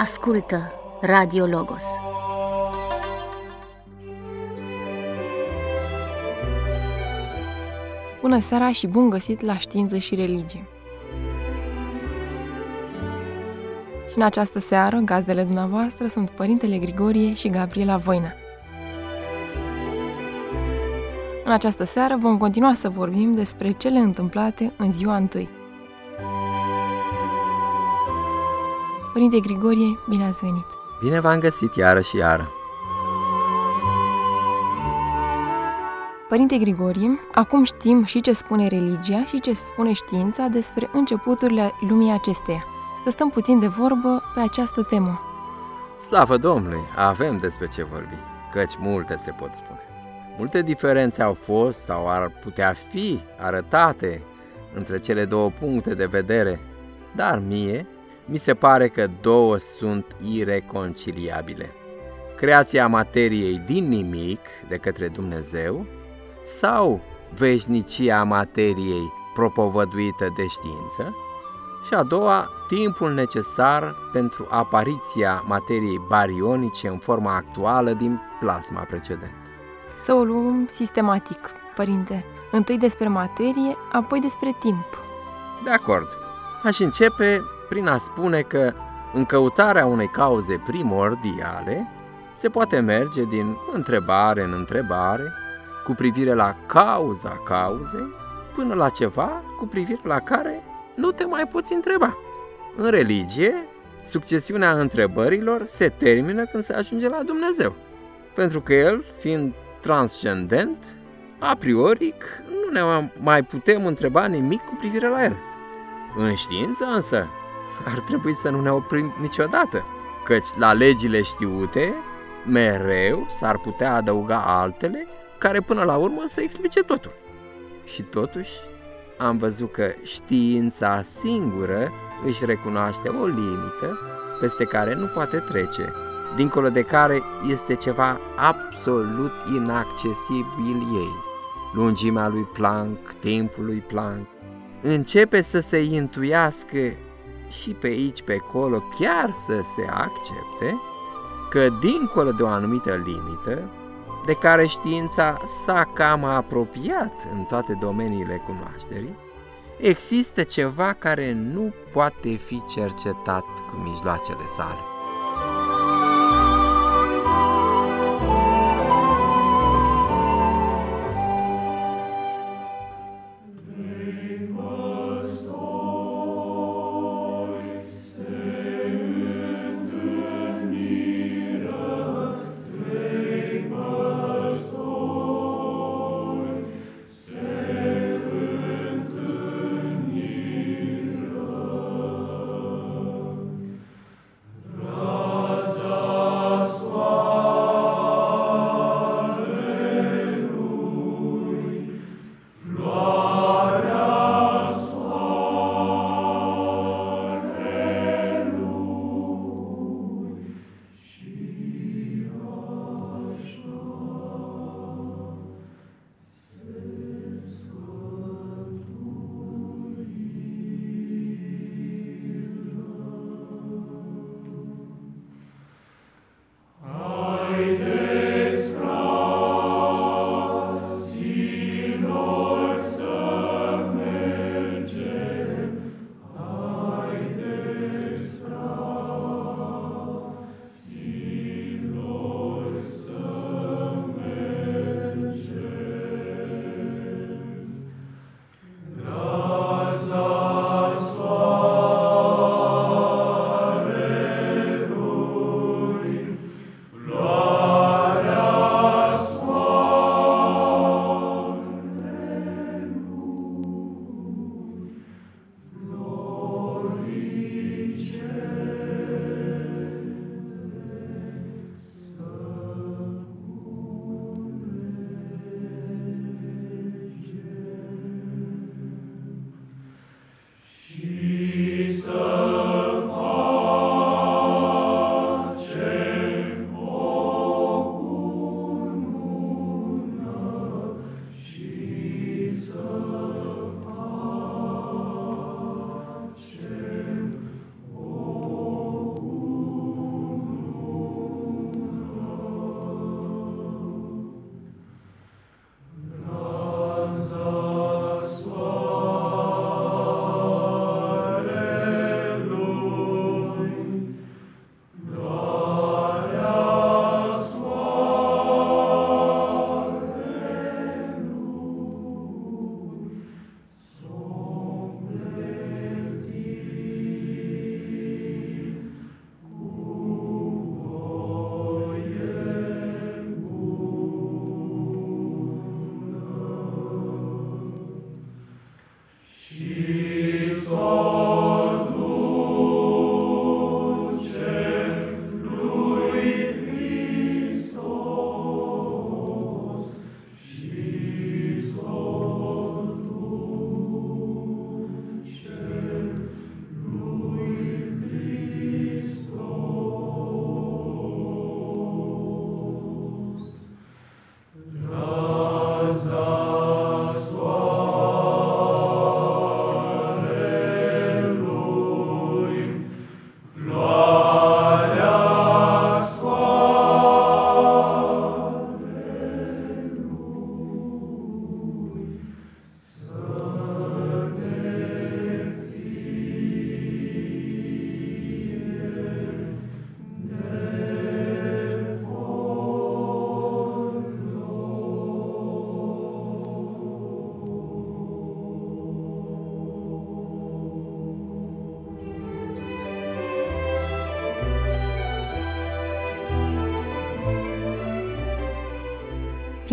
Ascultă Radio Logos. Bună seara și bun găsit la Știință și Religie! Și în această seară, gazdele dumneavoastră sunt Părintele Grigorie și Gabriela Voina. În această seară vom continua să vorbim despre cele întâmplate în ziua întâi. Părinte Grigorie, bine ați venit! Bine v-am găsit iară și iară! Părinte Grigorie, acum știm și ce spune religia și ce spune știința despre începuturile lumii acesteia. Să stăm puțin de vorbă pe această temă. Slavă Domnului, avem despre ce vorbi, căci multe se pot spune. Multe diferențe au fost sau ar putea fi arătate între cele două puncte de vedere, dar mie mi se pare că două sunt ireconciliabile. Creația materiei din nimic de către Dumnezeu sau veșnicia materiei propovăduită de știință și a doua, timpul necesar pentru apariția materiei barionice în forma actuală din plasma precedentă. Să o luăm sistematic, părinte. Întâi despre materie, apoi despre timp. De acord. Aș începe prin a spune că în căutarea unei cauze primordiale se poate merge din întrebare în întrebare cu privire la cauza cauzei până la ceva cu privire la care nu te mai poți întreba. În religie, succesiunea întrebărilor se termină când se ajunge la Dumnezeu, pentru că El, fiind transcendent, a priori nu ne mai putem întreba nimic cu privire la El. În știință însă, ar trebui să nu ne oprim niciodată, căci la legile știute mereu s-ar putea adăuga altele care până la urmă să explice totul. Și totuși am văzut că știința singură își recunoaște o limită peste care nu poate trece, dincolo de care este ceva absolut inaccesibil ei. Lungimea lui Planck, timpul lui Planck, începe să se intuiască și pe aici, pe acolo, chiar să se accepte că dincolo de o anumită limită, de care știința s-a cam apropiat în toate domeniile cunoașterii, există ceva care nu poate fi cercetat cu mijloacele sale.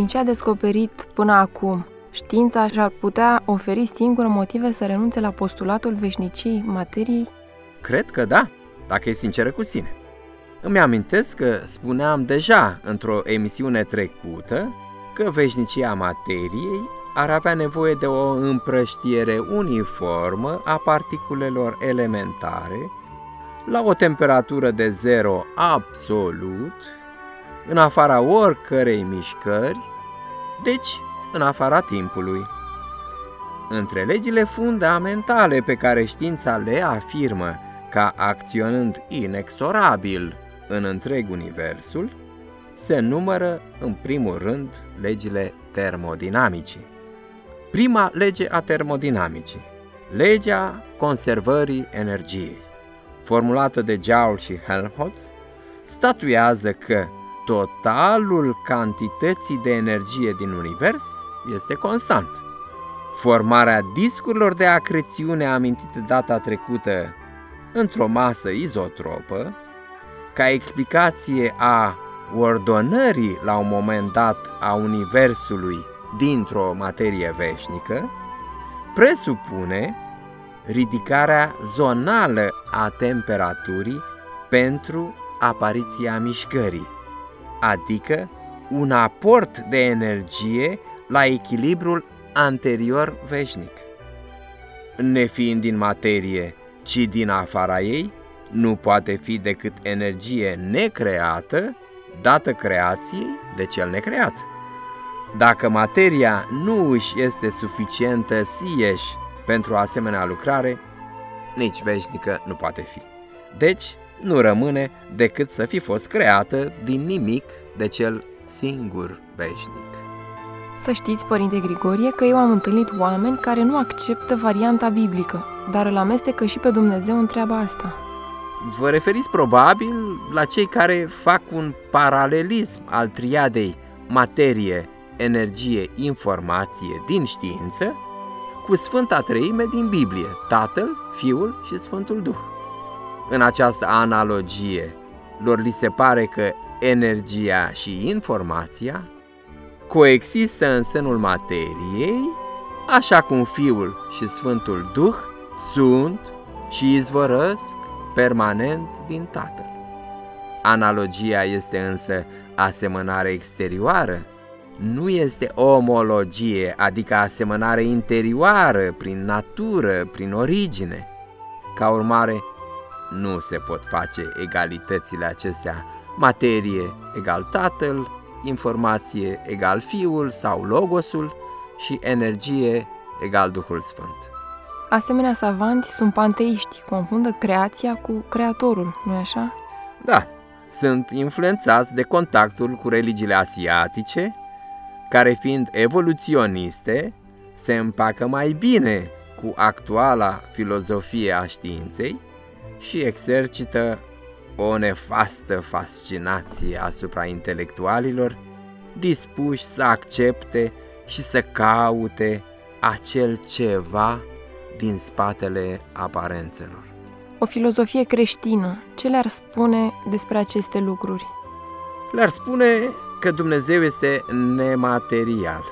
Prin ce a descoperit până acum, știința și-ar putea oferi singură motive să renunțe la postulatul veșniciei materiei? Cred că da, dacă e sinceră cu sine. Îmi amintesc că spuneam deja într-o emisiune trecută că veșnicia materiei ar avea nevoie de o împrăștiere uniformă a particulelor elementare la o temperatură de zero absolut în afara oricărei mișcări, deci în afara timpului. Între legile fundamentale pe care știința le afirmă ca acționând inexorabil în întreg universul, se numără în primul rând legile termodinamicii. Prima lege a termodinamicii, legea conservării energiei, formulată de Joule și Helmholtz, statuează că totalul cantității de energie din univers este constant. Formarea discurilor de acrețiune amintite data trecută într-o masă izotropă, ca explicație a ordonării la un moment dat a Universului dintr-o materie veșnică, presupune ridicarea zonală a temperaturii pentru apariția mișcării adică un aport de energie la echilibrul anterior veșnic. Nefiind din materie, ci din afara ei, nu poate fi decât energie necreată, dată creației de cel necreat. Dacă materia nu își este suficientă sieși pentru asemenea lucrare, nici veșnică nu poate fi. Deci, nu rămâne decât să fi fost creată din nimic de cel singur veșnic. Să știți, Părinte Grigorie, că eu am întâlnit oameni care nu acceptă varianta biblică, dar îl amestecă și pe Dumnezeu în treaba asta. Vă referiți probabil la cei care fac un paralelism al triadei materie, energie, informație din știință cu Sfânta Treime din Biblie, Tatăl, Fiul și Sfântul Duh. În această analogie, lor li se pare că energia și informația coexistă în sânul materiei, așa cum Fiul și Sfântul Duh sunt și izvorăsc permanent din Tatăl. Analogia este însă asemănare exterioară, nu este omologie, adică asemănare interioară, prin natură, prin origine. Ca urmare, nu se pot face egalitățile acestea, materie egal tatăl, informație egal fiul sau logosul și energie egal Duhul Sfânt. Asemenea, savanti sunt panteiști, confundă creația cu creatorul, nu-i așa? Da, sunt influențați de contactul cu religiile asiatice, care fiind evoluționiste, se împacă mai bine cu actuala filozofie a științei și exercită o nefastă fascinație asupra intelectualilor, dispuși să accepte și să caute acel ceva din spatele aparențelor. O filozofie creștină, ce le-ar spune despre aceste lucruri? Le-ar spune că Dumnezeu este nematerial,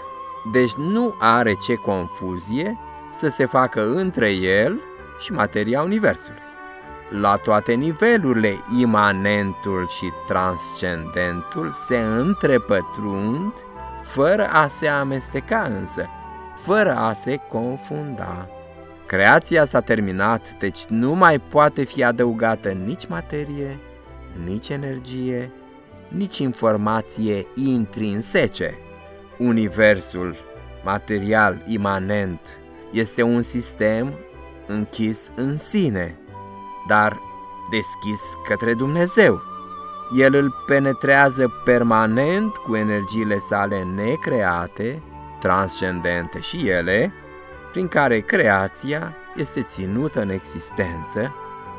deci nu are ce confuzie să se facă între El și materia Universului. La toate nivelurile, imanentul și transcendentul se întrepătrund fără a se amesteca însă, fără a se confunda. Creația s-a terminat, deci nu mai poate fi adăugată nici materie, nici energie, nici informație intrinsece. Universul material imanent este un sistem închis în sine, dar deschis către Dumnezeu. El îl penetrează permanent cu energiile sale necreate, transcendente și ele, prin care creația este ținută în existență,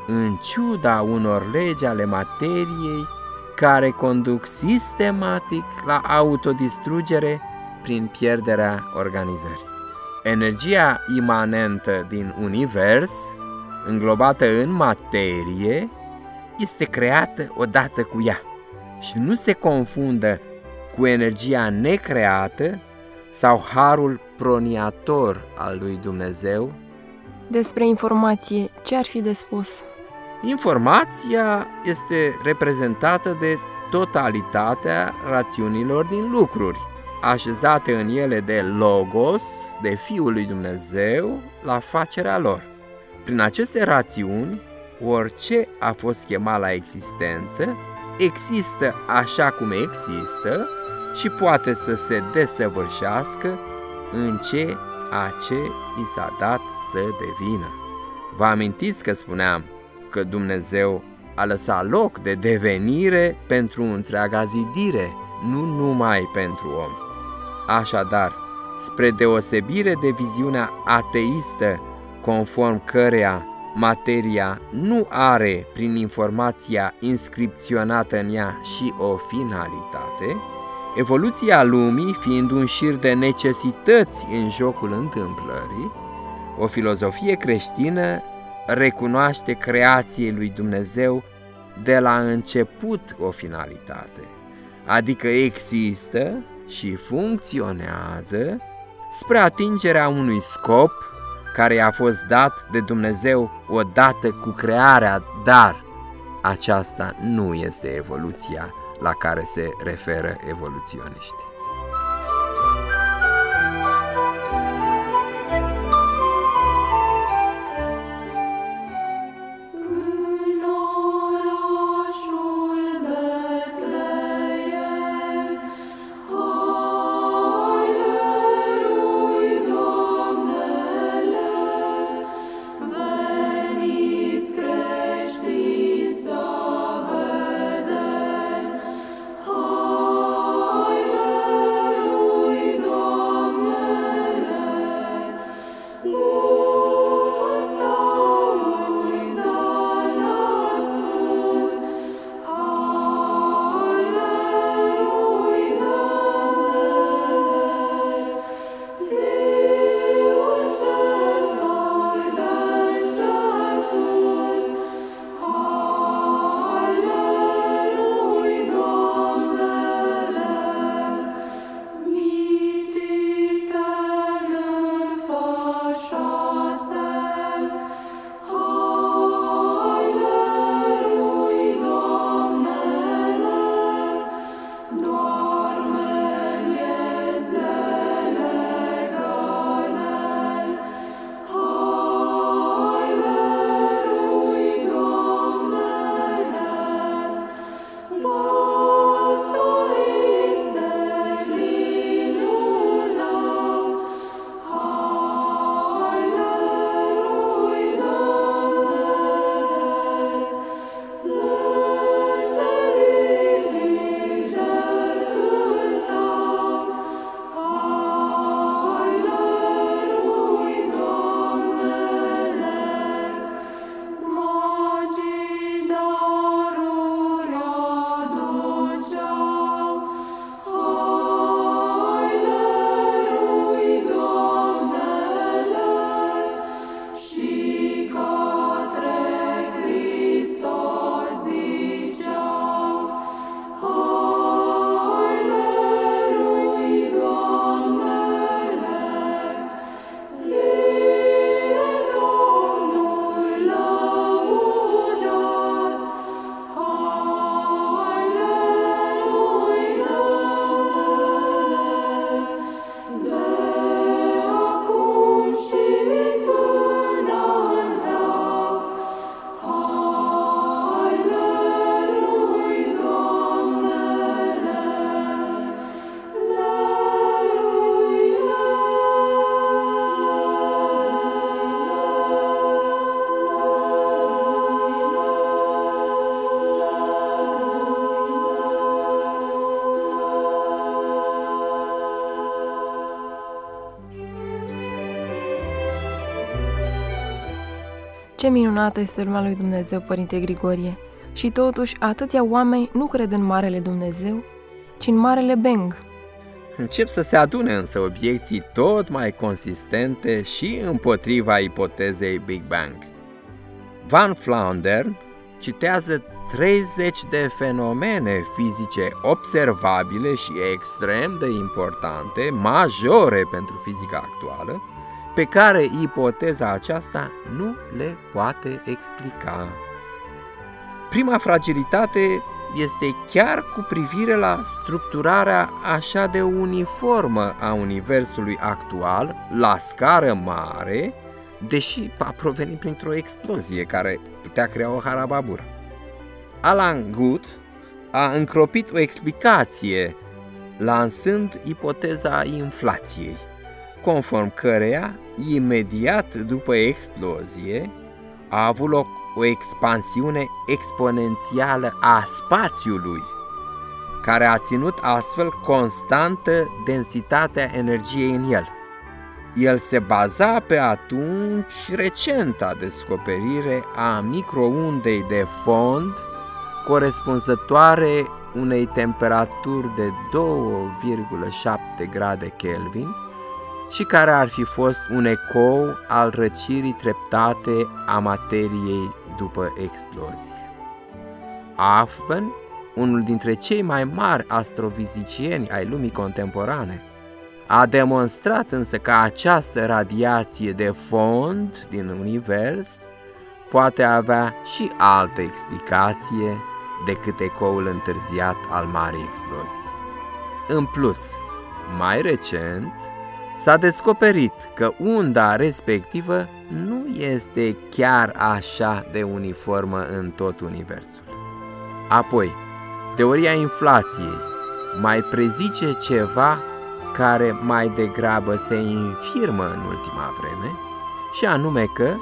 în ciuda unor legi ale materiei care conduc sistematic la autodistrugere prin pierderea organizării. Energia imanentă din univers, înglobată în materie, este creată odată cu ea și nu se confundă cu energia necreată sau harul proniator al lui Dumnezeu. Despre informație, ce ar fi de spus? Informația este reprezentată de totalitatea rațiunilor din lucruri, așezate în ele de Logos, de Fiul lui Dumnezeu, la facerea lor. Prin aceste rațiuni, orice a fost chemat la existență, există așa cum există și poate să se desăvârșească în ce a ce i s-a dat să devină. Vă amintiți că spuneam că Dumnezeu a lăsat loc de devenire pentru întreaga zidire, nu numai pentru om. Așadar, spre deosebire de viziunea ateistă, conform căreia materia nu are prin informația inscripționată în ea și o finalitate, evoluția lumii fiind un șir de necesități în jocul întâmplării, o filozofie creștină recunoaște creației lui Dumnezeu de la început o finalitate, adică există și funcționează spre atingerea unui scop care a fost dat de Dumnezeu odată cu crearea, dar aceasta nu este evoluția la care se referă evoluționiștii. Ce minunată este lumea lui Dumnezeu, Părinte Grigorie! Și totuși, atâția oameni nu cred în Marele Dumnezeu, ci în Marele Beng. Încep să se adune însă obiecții tot mai consistente și împotriva ipotezei Big Bang. Van Flandern citează 30 de fenomene fizice observabile și extrem de importante, majore pentru fizica actuală, pe care ipoteza aceasta nu le poate explica. Prima fragilitate este chiar cu privire la structurarea așa de uniformă a universului actual la scară mare, deși a provenit printr-o explozie care putea crea o harababură. Alan Guth a încropit o explicație lansând ipoteza inflației, conform căreia, imediat după explozie, a avut loc o expansiune exponențială a spațiului, care a ținut astfel constantă densitatea energiei în el. El se baza pe atunci recenta descoperire a microundei de fond corespunzătoare unei temperaturi de 2,7 grade Kelvin și care ar fi fost un ecou al răcirii treptate a materiei după explozie. Afven, unul dintre cei mai mari astrovizicieni ai lumii contemporane, a demonstrat însă că această radiație de fond din univers poate avea și altă explicație decât ecoul întârziat al marii explozii. În plus, mai recent, s-a descoperit că unda respectivă nu este chiar așa de uniformă în tot universul. Apoi, teoria inflației mai prezice ceva care mai degrabă se infirmă în ultima vreme, și anume că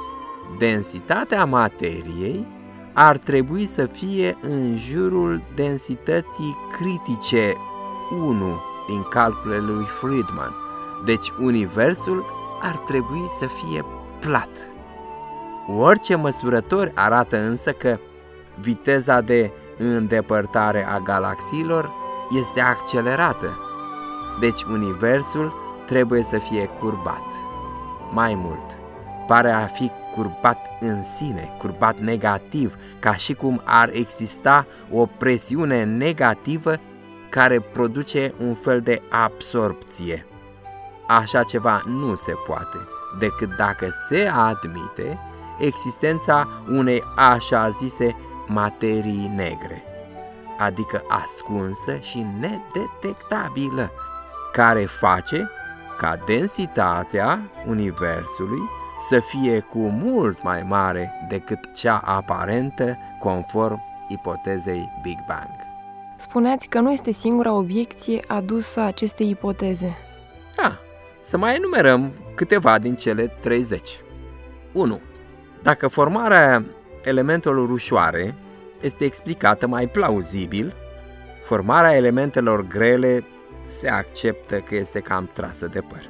densitatea materiei ar trebui să fie în jurul densității critice 1 din calculele lui Friedman. Deci universul ar trebui să fie plat. Orice măsurători arată însă că viteza de îndepărtare a galaxiilor este accelerată, deci universul trebuie să fie curbat. Mai mult, pare a fi curbat în sine, curbat negativ, ca și cum ar exista o presiune negativă care produce un fel de absorpție. Așa ceva nu se poate, decât dacă se admite existența unei așa zise materii negre, adică ascunsă și nedetectabilă, care face ca densitatea Universului să fie cu mult mai mare decât cea aparentă conform ipotezei Big Bang. Spuneați că nu este singura obiecție adusă acestei ipoteze. Da, să mai enumerăm câteva din cele 30. 1. Dacă formarea elementelor ușoare este explicată mai plauzibil, formarea elementelor grele se acceptă că este cam trasă de păr.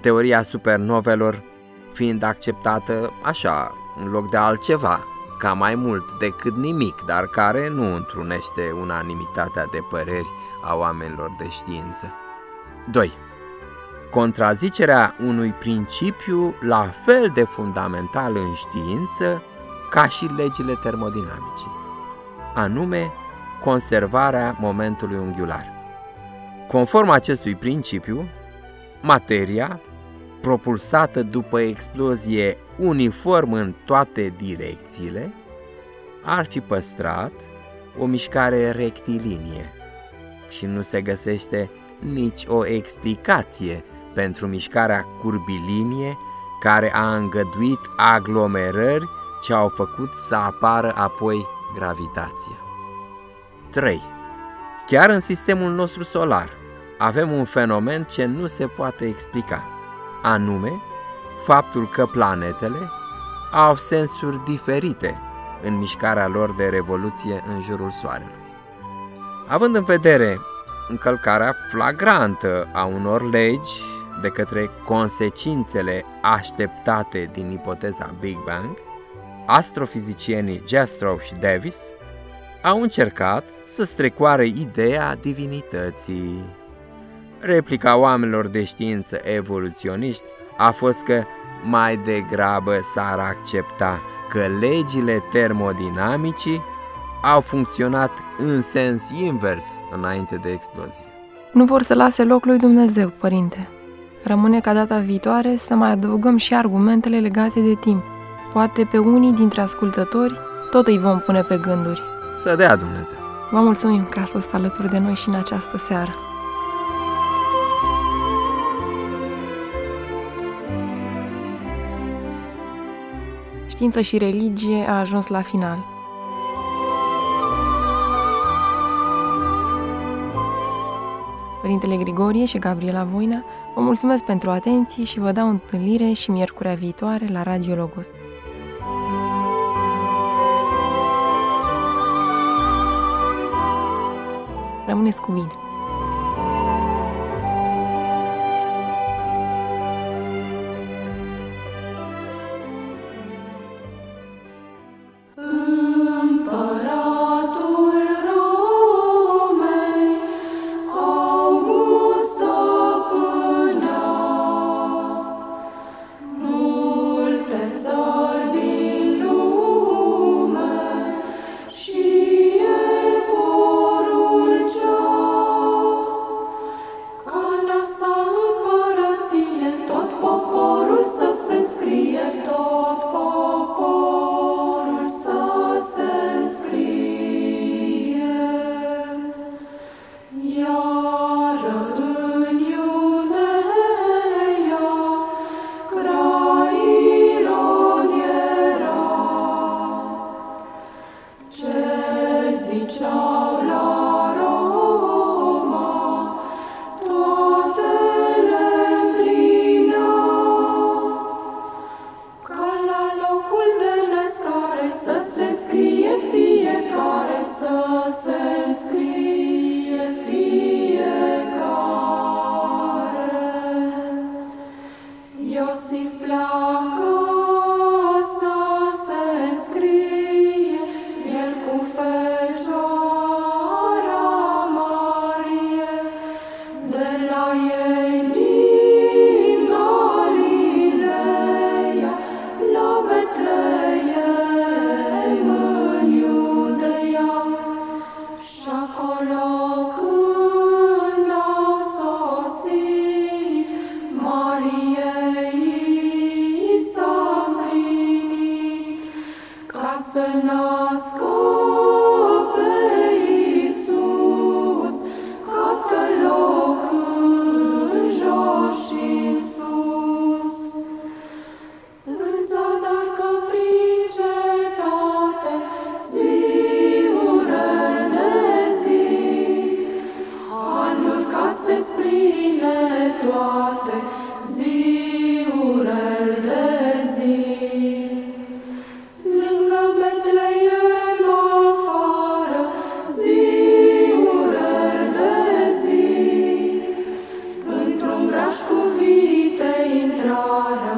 Teoria supernovelor fiind acceptată așa, în loc de altceva, ca mai mult decât nimic, dar care nu întrunește unanimitatea de păreri a oamenilor de știință. 2. Contrazicerea unui principiu la fel de fundamental în știință ca și legile termodinamicii, anume conservarea momentului unghiular. Conform acestui principiu, materia propulsată după explozie uniform în toate direcțiile, ar fi păstrat o mișcare rectilinie și nu se găsește nici o explicație pentru mișcarea curbilinie care a îngăduit aglomerări ce au făcut să apară apoi gravitația. 3. Chiar în sistemul nostru solar avem un fenomen ce nu se poate explica anume faptul că planetele au sensuri diferite în mișcarea lor de revoluție în jurul Soarelui. Având în vedere încălcarea flagrantă a unor legi de către consecințele așteptate din ipoteza Big Bang, astrofizicienii Jastrow și Davis au încercat să strecoare ideea divinității. Replica oamenilor de știință evoluționiști a fost că mai degrabă s-ar accepta că legile termodinamicii au funcționat în sens invers înainte de explozie. Nu vor să lase loc lui Dumnezeu, părinte. Rămâne ca data viitoare să mai adăugăm și argumentele legate de timp. Poate pe unii dintre ascultători tot îi vom pune pe gânduri. Să dea Dumnezeu! Vă mulțumim că a fost alături de noi și în această seară. Știință și religie a ajuns la final. Părintele Grigorie și Gabriela Voina, vă mulțumesc pentru atenție și vă dau întâlnire și miercurea viitoare la Radio Logos. Rămâneți cu bine! Bing bong, bing bong.